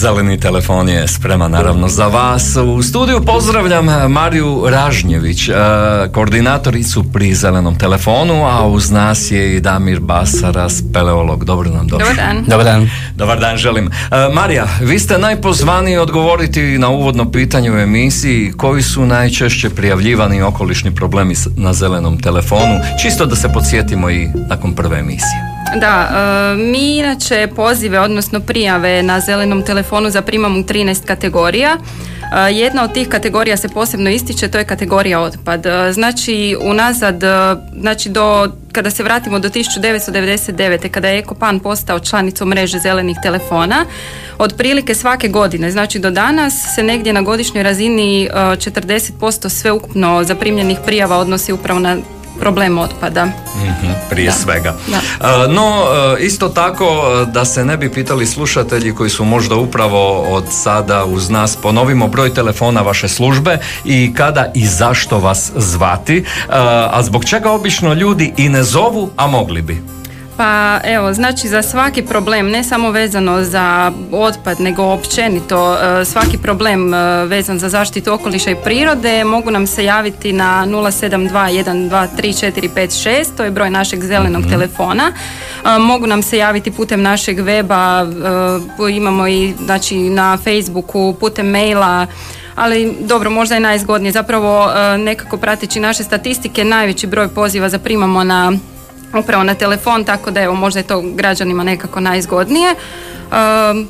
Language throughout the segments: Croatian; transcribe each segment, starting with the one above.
Zeleni telefon je spreman naravno za vas. U studiju pozdravljam Mariju Ražnjević, e, koordinatoricu pri Zelenom telefonu, a uz nas je i Damir Basara, speleolog. Dobro nam došli. Dobar dan. Dobar dan. Dobar dan želim. E, Marija, vi ste najpozvaniji odgovoriti na uvodno pitanje u emisiji koji su najčešće prijavljivani okolišni problemi na zelenom telefonu, čisto da se podsjetimo i nakon prve emisije. Da, e, mi inače pozive, odnosno prijave na zelenom telefonu zaprimamo u 13 kategorija. E, Jedna od tih kategorija se posebno ističe, to je kategorija otpad. E, Znači, unazad, znači do, kada se vratimo do 1999. kada je Ekopan postao članicom mreže zelenih telefona, otprilike svake godine, znači do danas se negdje na godišnjoj razini e, 40% sveukupno zaprimljenih prijava odnosi upravo na problem otpada. Mhm, prije svega. Da. No, e, isto tako e, da se ne bi pitali slušatelji koji su možda upravo od sada uz nas, ponovimo broj telefona vaše službe i kada i zašto vas zvati, e, a zbog čega obično ljudi i ne zovu, a mogli bi. Pa evo, znači za svaki problem, ne samo vezano za otpad, nego općenito e, svaki problem e, vezan za zaštitu okoliša i prirode mogu nam se javiti na 072123456, to je broj našeg zelenog telefona. E, Mogu nam se javiti putem našeg weba, imamo i znači na Facebooku, putem maila, ali dobro, možda je najzgodnije. Zapravo nekako prateći naše statistike, najveći broj poziva zaprimamo na upravo na telefon, tako da evo možda je to građanima nekako najzgodnije. Um,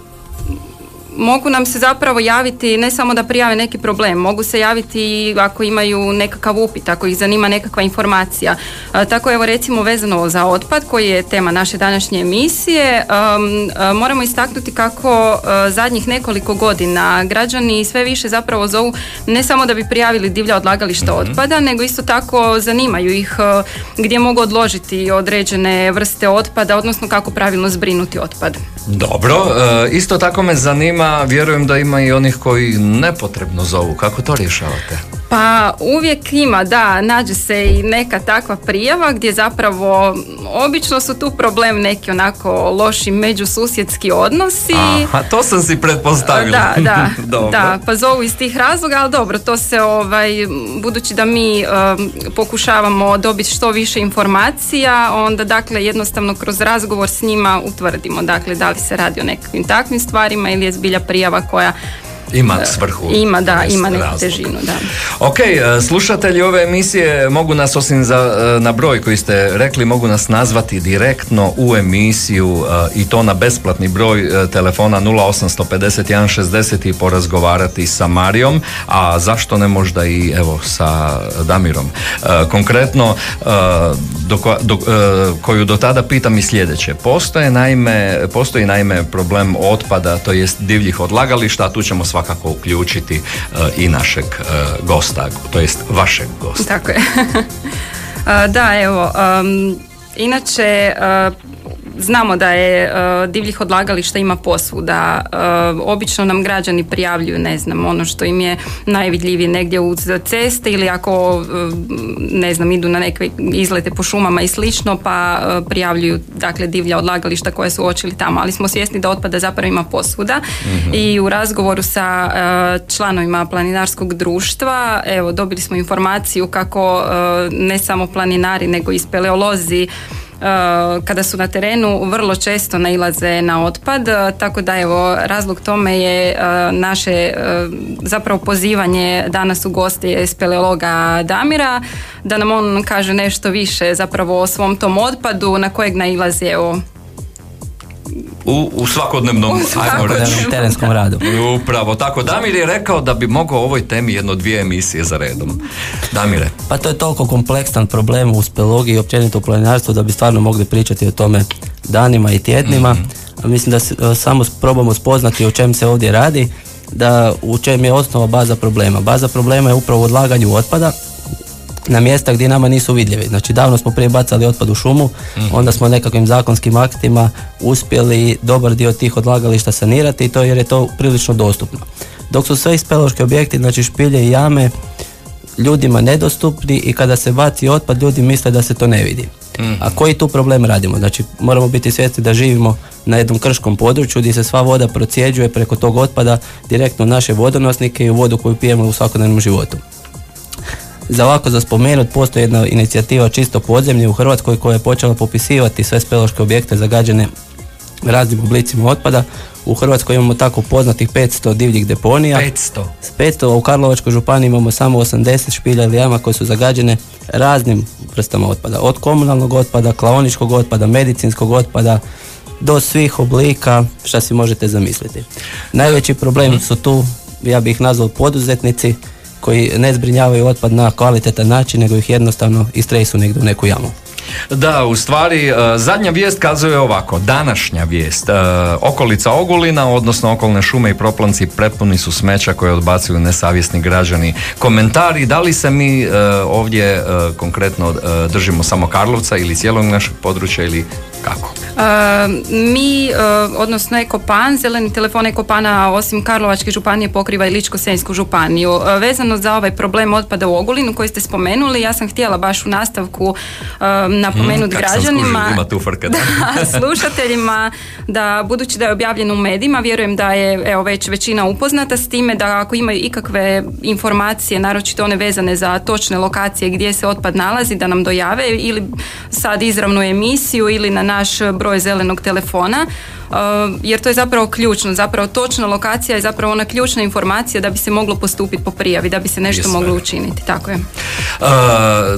mogu nam se zapravo javiti ne samo da prijave neki problem, mogu se javiti i ako imaju nekakav upit, ako ih zanima nekakva informacija. E, tako evo recimo vezano za otpad koji je tema naše današnje emisije, um, e, moramo istaknuti kako e, zadnjih nekoliko godina građani sve više zapravo zovu ne samo da bi prijavili divlja odlagališta otpada, nego isto tako zanimaju ih gdje mogu odložiti određene vrste otpada, odnosno kako pravilno zbrinuti otpad. Dobro, isto tako me zanima, vjerujem da ima i onih koji nepotrebno zovu. Kako to rješavate? Pa uvijek ima, da, nađe se i neka takva prijava gdje zapravo obično su tu problem neki onako loši međususjedski odnosi. Aha, to sam si pretpostavila. Da, da, Dobro. da, pa zovu iz tih razloga, ali dobro, to se ovaj, budući da mi um, pokušavamo dobiti što više informacija, onda dakle jednostavno kroz razgovor s njima utvrdimo dakle da li se radi o nekakvim takvim stvarima ili je zbilja prijava koja Ima svrhu. ima, da, ima neku razlog. težinu, da. Ok, e, slušatelji ove emisije mogu nas osim za, e, na broj koji ste rekli, mogu nas nazvati direktno u emisiju e, i to na besplatni broj telefona 0851 60 i porazgovarati sa Marijom, a zašto ne možda i evo sa Damirom. Konkretno, do, do- koju do tada pitam i sljedeće. Postoje naime, postoji naime problem otpada, to jest divljih odlagališta, a tu ćemo svakako uključiti e, i našeg e, gosta, to jest vašeg gosta. Tako je. A, da, evo, inače znamo da je uh, divljih odlagališta ima posvuda. Uh, obično nam građani prijavljuju, ne znam, ono što im je najvidljivije negdje uz ceste ili ako, uh, ne znam, idu na neke izlete po šumama i slično, pa prijavljuju, dakle, divlja odlagališta koje su uočili tamo. Ali smo svjesni da otpada zapravo ima posvuda i u razgovoru sa članovima planinarskog društva, evo, dobili smo informaciju kako ne samo planinari, nego i speleolozi kada su na terenu vrlo često nailaze na otpad, uh, tako da evo razlog tome je uh, naše zapravo pozivanje danas u goste speleologa Damira da nam on kaže nešto više zapravo o svom tom otpadu na kojeg nailazi evo U, u svakodnevnom, U ajmo svakodnevnom. terenskom radu. Upravo tako. Damir je rekao da bi mogao o ovoj temi jedno dvije emisije za redom. Damire. Pa to je toliko kompleksan problem u spelogiji i općenito u planinarstvu da bi stvarno mogli pričati o tome danima i tjednima. A Mislim da e, samo probamo spoznati o čem se ovdje radi. da u čem je osnova baza problema. Baza problema je upravo u odlaganju otpada na mjesta gdje nama nisu vidljivi. Znači davno smo prije bacali otpad u šumu, onda smo nekakvim zakonskim aktima uspjeli dobar dio tih odlagališta sanirati i to jer je to prilično dostupno. Dok su sve speleološki objekti, znači špilje i jame, ljudima nedostupni i kada se baci otpad ljudi misle da se to ne vidi. A koji tu problem radimo? Znači moramo biti svjesni da živimo na jednom krškom području gdje se sva voda procjeđuje preko tog otpada direktno u naše vodonosnike i u vodu koju pijemo u svakodnevnom životu. Za ovako za spomenut postoji jedna inicijativa Čisto podzemlje u Hrvatskoj koja je počela popisivati sve speleološke objekte zagađene raznim oblicima otpada. U Hrvatskoj imamo tako poznatih 500 divljih deponija. 500. S 500, a u Karlovačkoj županiji imamo samo 80 špilja ili jama koje su zagađene raznim vrstama otpada. Od komunalnog otpada, klaoničkog otpada, medicinskog otpada, do svih oblika šta si možete zamisliti. Najveći problem su tu, ja bih ih nazvao poduzetnici, koji ne zbrinjavaju otpad na kvalitetan način, nego ih jednostavno istresu negdje u neku jamu. Da, u stvari, e, zadnja vijest kazuje ovako, današnja vijest. e, Okolica Ogulina, odnosno okolne šume i proplanci prepuni su smeća koje odbacuju nesavjesni građani. Komentari, da li se mi e, ovdje konkretno držimo samo Karlovca ili cijelog našeg područja ili kako? E, mi, e, odnosno Ekopan, zeleni telefon Ekopana osim Karlovačke županije pokriva i Ličko-senjsku županiju. E, vezano za ovaj problem otpada u Ogulinu koji ste spomenuli, ja sam htjela baš u nastavku e, napomenuti Mm, sam građanima, tu da. da, slušateljima, da budući da je objavljeno u medijima, vjerujem da je evo već većina upoznata s time da ako imaju ikakve informacije, naročito one vezane za točne lokacije gdje se otpad nalazi, da nam dojave ili sad izravnu emisiju ili na naš broj zelenog telefona, uh, jer to je zapravo ključno, zapravo točna lokacija je zapravo ona ključna informacija da bi se moglo postupiti po prijavi, da bi se nešto Prije moglo učiniti, tako je. E,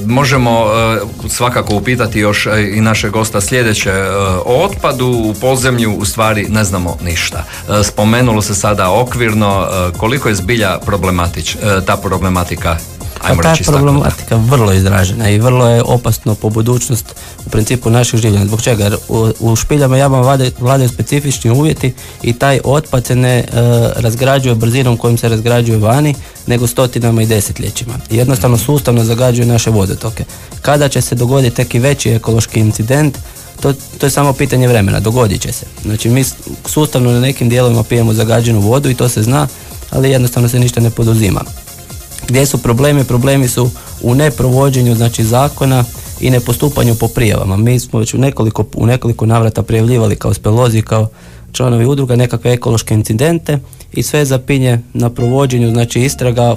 možemo e, svakako upitati još e, i naše gosta sljedeće. E, o otpadu u podzemlju u stvari ne znamo ništa. E, spomenulo se sada okvirno e, koliko je zbilja problematič, e, ta problematika ajmo Pa ta reći istaknuta. problematika vrlo izražena i vrlo je opasno po budućnost u principu naših življenja. Zbog čega? Jer u, u špiljama vlade- vladaju specifični uvjeti i taj otpad se ne e, razgrađuje brzinom kojim se razgrađuje vani, nego stotinama i desetljećima. Jednostavno sustavno zagađuje naše vodotoke. Kada će se dogoditi neki veći ekološki incident, to, to je samo pitanje vremena, dogodit će se. Znači mi sustavno na nekim dijelovima pijemo zagađenu vodu i to se zna, ali jednostavno se ništa ne poduzima. Gdje su problemi? Problemi su u neprovođenju znači zakona i nepostupanju po prijavama. Mi smo već u nekoliko, u nekoliko navrata prijavljivali kao spelozi, kao članovi udruga nekakve ekološke incidente i sve zapinje na provođenju znači istraga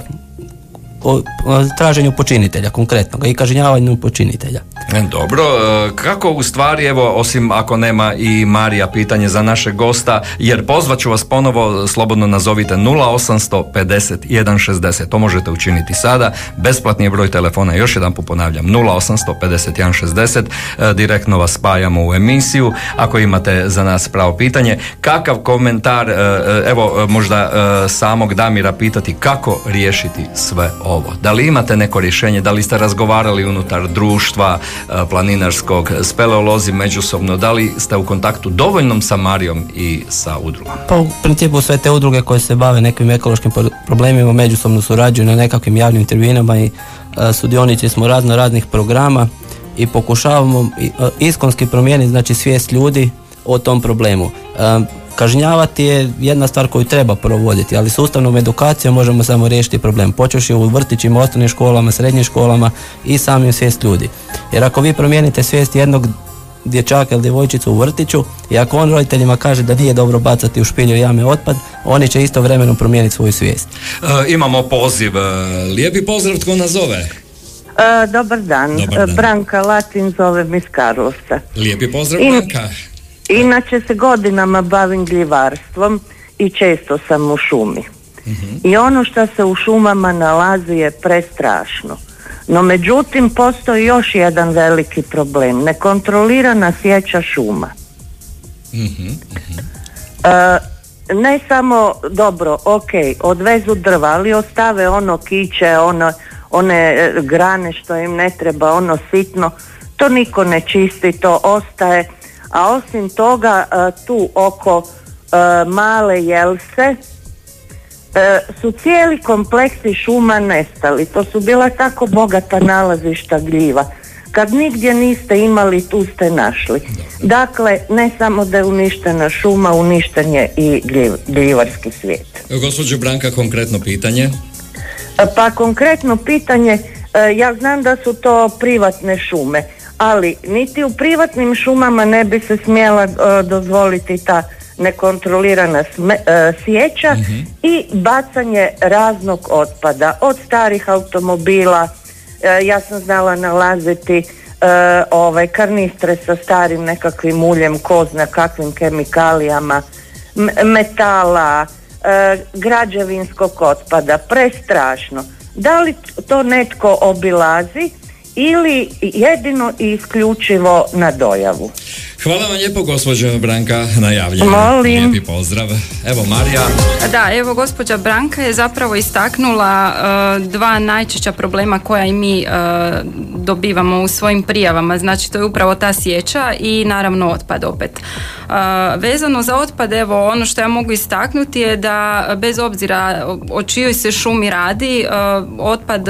o, o traženju počinitelja konkretnog i kažnjavanju počinitelja. E, Dobro, e, kako u stvari, evo, osim ako nema i Marija pitanje za našeg gosta, jer pozvat ću vas ponovo, slobodno nazovite 0800 50 160, to možete učiniti sada, besplatni je broj telefona, još jedan put ponavljam, 0800 50 160, e, direktno vas spajamo u emisiju, ako imate za nas pravo pitanje, kakav komentar, e, evo, možda samog Damira pitati kako riješiti sve ovo, da li imate neko rješenje, da li ste razgovarali unutar društva planinarskog, speleolozi međusobno, da li ste u kontaktu dovoljnom sa Marijom i sa udrugom? Pa u principu sve te udruge koje se bave nekim ekološkim pro- problemima međusobno surađuju na nekakvim javnim tribinama i e, sudionici smo razno raznih programa i pokušavamo e, iskonski promijeniti znači svijest ljudi o tom problemu. Kažnjavati je jedna stvar koju treba provoditi, ali sustavnom edukacijom možemo samo riješiti problem. Počeš u vrtićima, osnovnim školama, srednjim školama i samim svijest ljudi. Jer ako vi promijenite svijest jednog dječaka ili djevojčicu u vrtiću i ako on roditeljima kaže da nije dobro bacati u špilju jame otpad, oni će istovremeno promijeniti svoju svijest. E, imamo poziv, e, lijepi pozdrav, tko nas zove? E, dobar dan. Dobar dan. Branka Latin zove mi iz Karlovca. Lijepi pozdrav, Branka. Inače se godinama bavim gljivarstvom i često sam u šumi. I ono što se u šumama nalazi je prestrašno. No međutim postoji još jedan veliki problem. Nekontrolirana sjeća šuma. E, ne samo, dobro, ok, odvezu drva, ali ostave ono kiće, ono, one e, grane što im ne treba, ono sitno, to niko ne čisti, to ostaje. A osim toga, e, tu oko e, male jelse, e, su cijeli kompleksi šuma nestali. To su bila tako bogata nalazišta gljiva. Kad nigdje niste imali, tu ste našli. Dakle, ne samo da je uništena šuma, uništen je i gljiv- gljivarski svijet. Gospođo Branka, konkretno pitanje. Pa konkretno pitanje, ja znam da su to privatne šume, ali niti u privatnim šumama ne bi se smjela e, dozvoliti ta nekontrolirana sme- e, sjeća i bacanje raznog otpada od starih automobila e, ja sam znala nalaziti e, ovaj karnistre sa starim nekakvim uljem ko zna kakvim kemikalijama m- metala e, građevinskog otpada prestrašno. Da li to netko obilazi ili jedino i isključivo na dojavu Hvala vam lijepo, gospođo Branka, na javljanju. Molim. Lijepi pozdrav. Evo, Marija. Da, evo gospođa Branka je zapravo istaknula e, dva najčešća problema koja i mi e, dobivamo u svojim prijavama. Znači to je upravo ta sjeća i naravno otpad opet. E, vezano za otpad, evo ono što ja mogu istaknuti je da bez obzira o- čijoj se šumi radi, otpad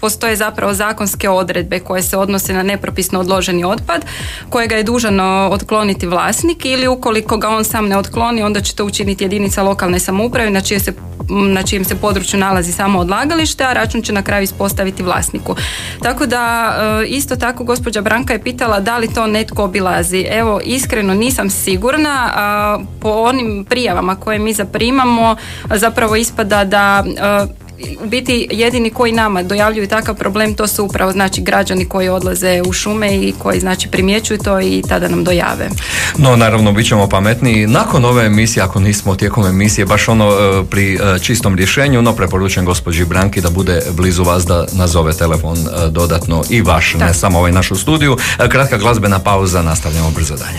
postoje zapravo zakonske odredbe koje se odnose na nepropisno odloženi otpad kojega je dužan e, otkloniti vlasnik ili ukoliko ga on sam ne otkloni onda će to učiniti jedinica lokalne samouprave na, čije se, na čijem se području nalazi samo odlagalište, a račun će na kraju ispostaviti vlasniku. Tako da e, isto tako gospođa Branka je pitala da li to netko obilazi. Evo iskreno nisam sigurna, po onim prijavama koje mi zaprimamo zapravo ispada da e, u biti jedini koji nama dojavljuju takav problem to su upravo znači građani koji odlaze u šume i koji znači primjećuju to i tada nam dojave. No, naravno, bit ćemo pametniji. Nakon ove emisije, ako nismo tijekom emisije, baš ono e, pri e, čistom rješenju, no preporučujem gospođi Branki da bude blizu vas da nazove telefon e, dodatno i vaš, ne Da. samo ovaj naš u studiju. Kratka glazbena pauza, nastavljamo brzo dalje.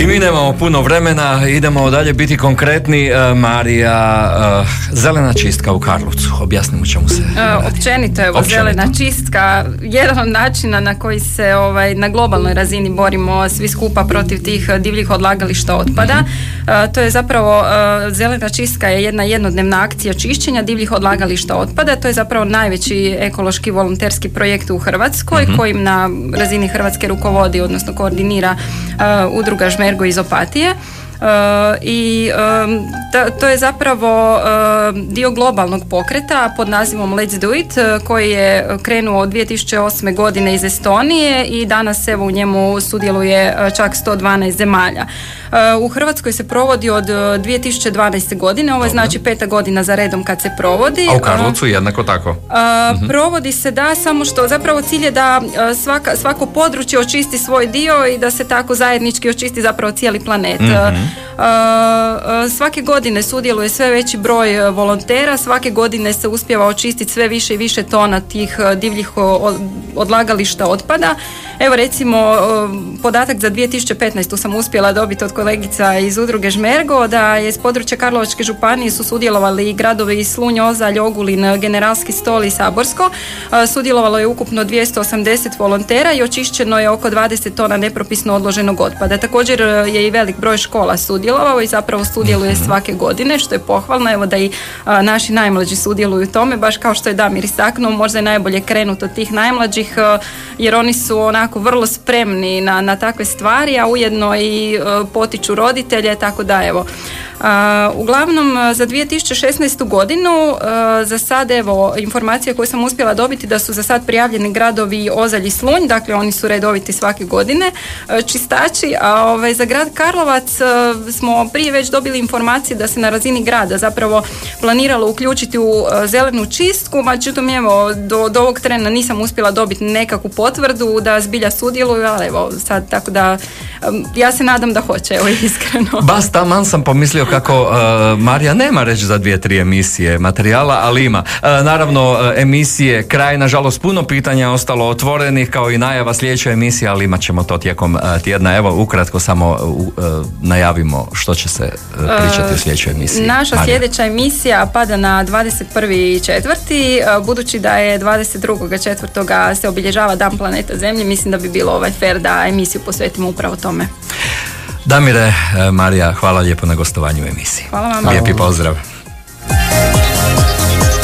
I mi nemamo puno vremena, idemo dalje biti konkretni. E, Marija, e, zelena čistka u Karlovcu, objasnimo čemu se E, radi. Općenito je ovo Općenito. zelena čistka jedan od načina na koji se ovaj, na globalnoj razini borimo svi skupa protiv tih divljih odlagališta otpada. E, to je zapravo zelena čistka je jedna jednodnevna akcija čišćenja divljih odlagališta otpada. To je zapravo najveći ekološki volonterski projekt u Hrvatskoj kojim na razini Hrvatske rukovodi odnosno koordinira udruga Žmergo iz Opatije. I to, to je zapravo dio globalnog pokreta pod nazivom Let's Do It koji je krenuo od 2008. godine iz Estonije i danas evo u njemu sudjeluje čak 112 zemalja. U Hrvatskoj se provodi od 2012. godine, ovo je znači peta godina za redom kad se provodi. A u Karlovcu jednako tako? Mhm. Provodi se da, samo što zapravo cilj je da svaka, svako područje očisti svoj dio i da se tako zajednički očisti zapravo cijeli planet. Mhm. Svake godine sudjeluje sve veći broj volontera, svake godine se uspjeva očistiti sve više i više tona tih divljih odlagališta otpada. Evo recimo podatak za 2015. sam uspjela dobiti od kolegica iz udruge Žmergo da je iz područja Karlovačke županije su sudjelovali i gradovi Slunj, Ozalj, Ogulin, Generalski stol i Saborsko. Sudjelovalo je ukupno 280 volontera i očišćeno je oko 20 tona nepropisno odloženog otpada. Također je i velik broj škola sudjelovao i zapravo sudjeluje mhm. svake godine, što je pohvalno. Evo da i naši najmlađi sudjeluju u tome, baš kao što je Damir istaknuo, možda je najbolje krenuti od tih najmlađih, jer oni su onako vrlo spremni na, na takve stvari, a ujedno i potiču roditelje, tako da evo. uglavnom za 2016. godinu za sad evo informacije koje sam uspjela dobiti da su za sad prijavljeni gradovi Ozalj i Slunj, dakle oni su redoviti svake godine čistači, a ovaj, za grad Karlovac smo prije već dobili informacije da se na razini grada zapravo planiralo uključiti u zelenu čistku, međutim evo do, do ovog trena nisam uspjela dobiti nekakvu potvrdu da zbilja sudjeluju, ali evo sad tako da ja se nadam da hoće, evo iskreno. Bas, taman sam pomislio kako uh, Marija nema reći za dvije, tri emisije materijala, ali ima. Uh, naravno, emisije kraj, nažalost, puno pitanja ostalo otvorenih, kao i najava sljedeće emisije, ali imat ćemo to tijekom tjedna. Evo, ukratko samo najavimo što će se pričati u sljedećoj emisiji. Naša sljedeća emisija pada na 21. četvrti, budući da je 22. četvrtoga se obilježava Dan planeta Zemlje, mislim da bi bilo ovaj fair da emisiju posvetimo upravo tome. Damire, e, Marija, hvala lijepo na gostovanju u emisiji. Hvala vam. Lijepi pozdrav.